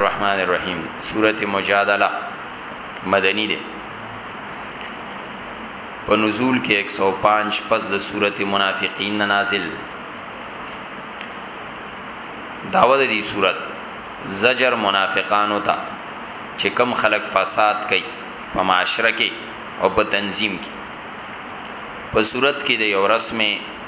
الرحمن الرحیم سورت مجادله مدنی ده په نزول کې 105 پس د سورت منافقین نازل داوود دی سورت زجر منافقانو ته چې کم خلق فساد کوي په معاشره کې او په تنظیم کې په صورت کې د یو رسمه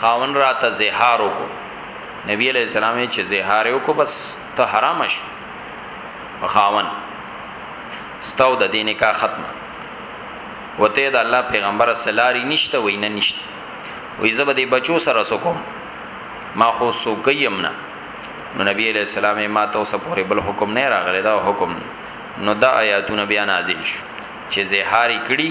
خاون راته زهار وکړو نبی علیہ السلام چې زهار وکړو بس ته حرام شو خاون ستاو د دینه کا ختم وته د الله پیغمبر سلاری نشته وینه نشته وې زبه دې بچو سره سکم ما خو سوګیم نه نو نبی علیہ السلام ما ته اوس پورې بل حکم نه راغلی دا حکم نو دا آیاتونه بیا نازل شو چې زهاری کړي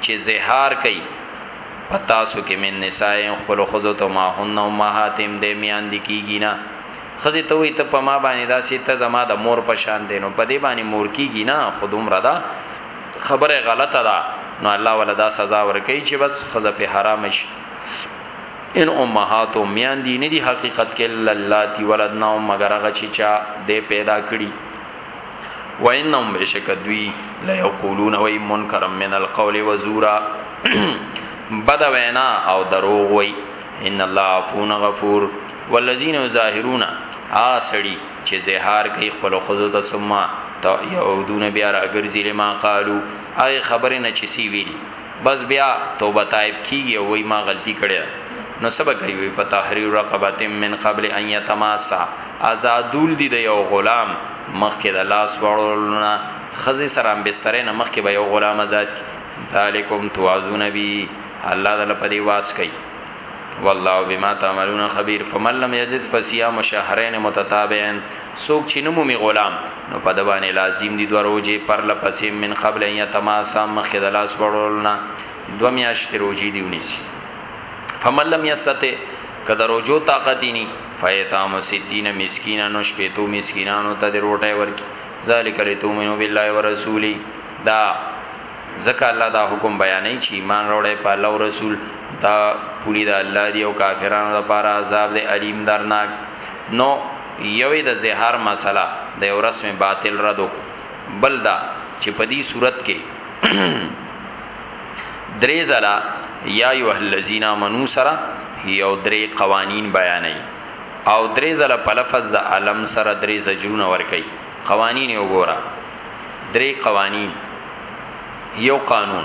چي زهار کوي په تاسو کي من نسائهم خپلو ښځو ته ما هن امهاتهم دی مياندي کيږي نه ښځي ته وي ته په ما باندي داسي ته زما د مور په شان دی نو په دې باندي مور کيږي نه خو دومره ده خبره غلطه ده نو الله ولا دا سزا ورکوي چي بس ښځه په حرام شي ان امهاتو میان دی ندی حقیقت کې لالاتی ولدنهم مگر هغه چې چا دې پیدا کړی وانهم بشک دوی لا یقولون وای منکر من القول وزورا بد وینا او دروغ وای ان الله عفو غفور والذین ظاهرون ا سړی چې زهار کوي خپل خزو ته ثم یعودون بیا راګرځي لما قالو اي خبره نه چي سی ویلي بس بیا توبه تائب کیږي او وای ما غلطی کړی نو سبا کوي وی فتحریر رقبه من قبل ان یتماسا آزادول دی د یو غلام مخکې د لاس وړولنا خزي سره بستر نه مخکې به یو غلام آزاد کی ذالکم توازون بی الله تعالی په دی واس کوي والله بما تعملون خبير فمن لم يجد فصيام شهرين متتابعين څوک چی نه مومی غلام نو په ده باندی لازم دی دوه روژی پرله پسی من قبل ان یتماسا مخکی د لاس وړولو نه دوه میاشتی روژی دی ونیسی فمن لم یستطع که د روژو طاقت یی نی فیطعام ستین مسکینا نو شپیتو مسکینانو ته د روټی ورکی ذالک لتومنو بالله ورسولی دا ځکه الله دا حکم بیانې چې ایمان وروړي په الله او رسول دا پوری دا الله دی او کافرانو لپاره عذاب دی الیم درناک نو یو یې د زهار مسئله د یو رسم باطل رد او بل دا چې په دې صورت کې درې ځله یا ایه الذین آمنو سره یو درې قوانین بیانې او درې ځله په لفظ د علم سره درې زجرونه ور کوي قوانین وګوره درې قوانین یو قانون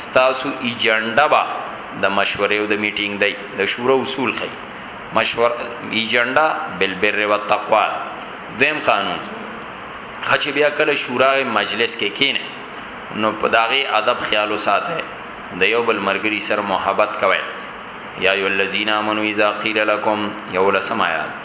ستاسو ایجنډا به د مشورې او د میټینګ دی د شورا اصول خي مشور ایجنډا بل بر و تقوا دیم قانون خچ بیا کله شورا مجلس کې کینه نو په داغي ادب خیال وساته د یو بل مرګري سره محبت کوي یا ای الذین آمنو اذا قیل لكم یو لسم آیات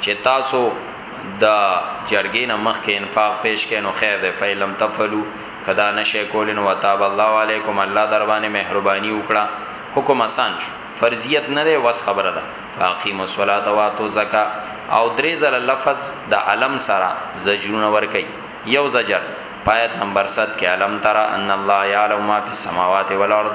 چه تاسو د جرګی نه مخکی انفاق پیش کړی نو خیر دی فان لم تفعلو که دا نه شی کولی نو وتاب الله علیکم الله در باندی مهربانی وکړه حکم اسان شو فرضیت نه دی وس خبره ده فاقیمو الصلاة واتو زکا او دری زل لفظ د علم سره زجرونه ورکی یو زجر پایت نمبر 7 کې علم ترى ان الله يعلم ما في السماوات والارض